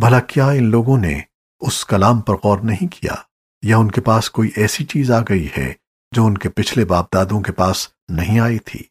بھلا کیا ان لوگوں نے اس کلام پر غور نہیں کیا؟ یا ان کے پاس کوئی ایسی چیز آ گئی ہے جو ان کے پچھلے باپ دادوں کے پاس نہیں آئی تھی؟